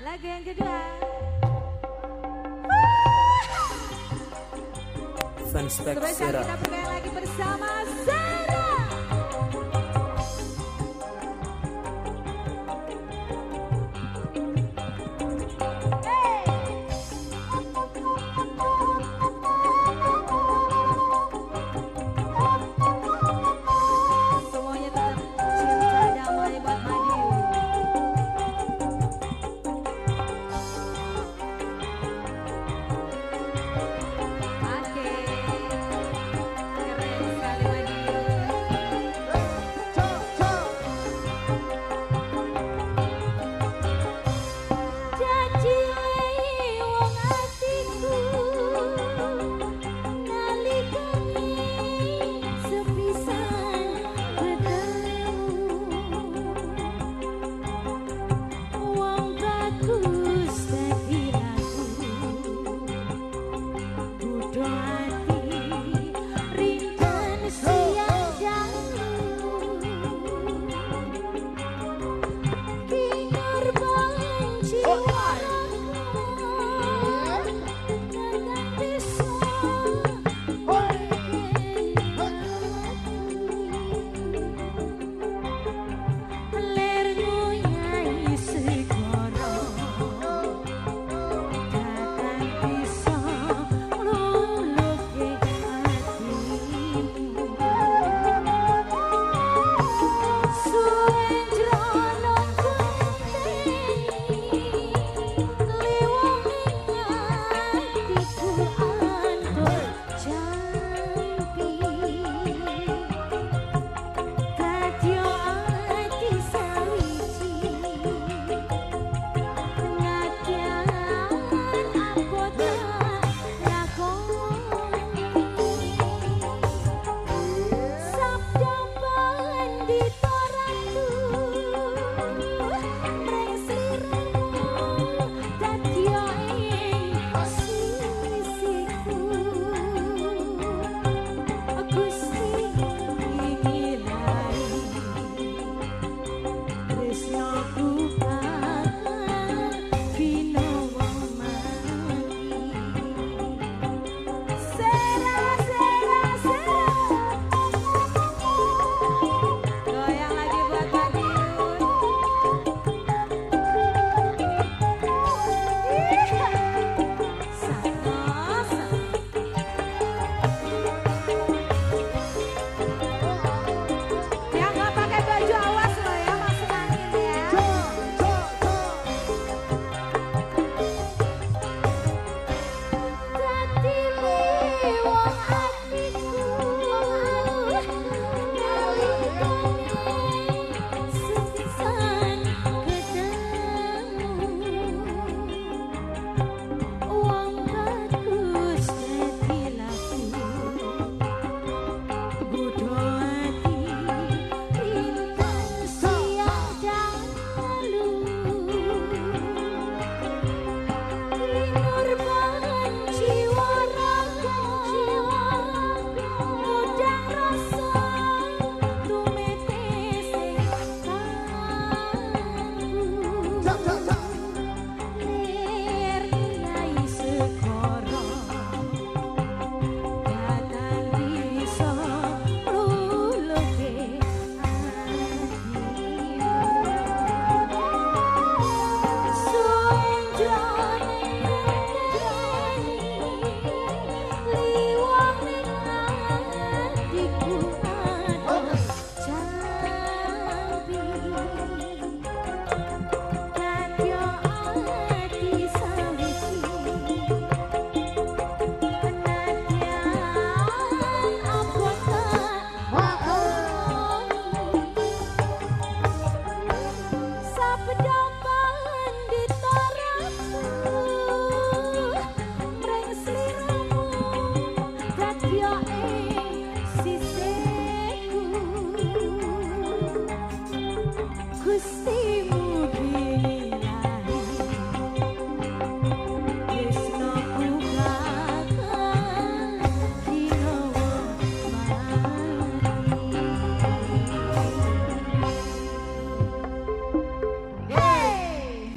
Lagu yang kedua. Terus kita lagi bersama. see.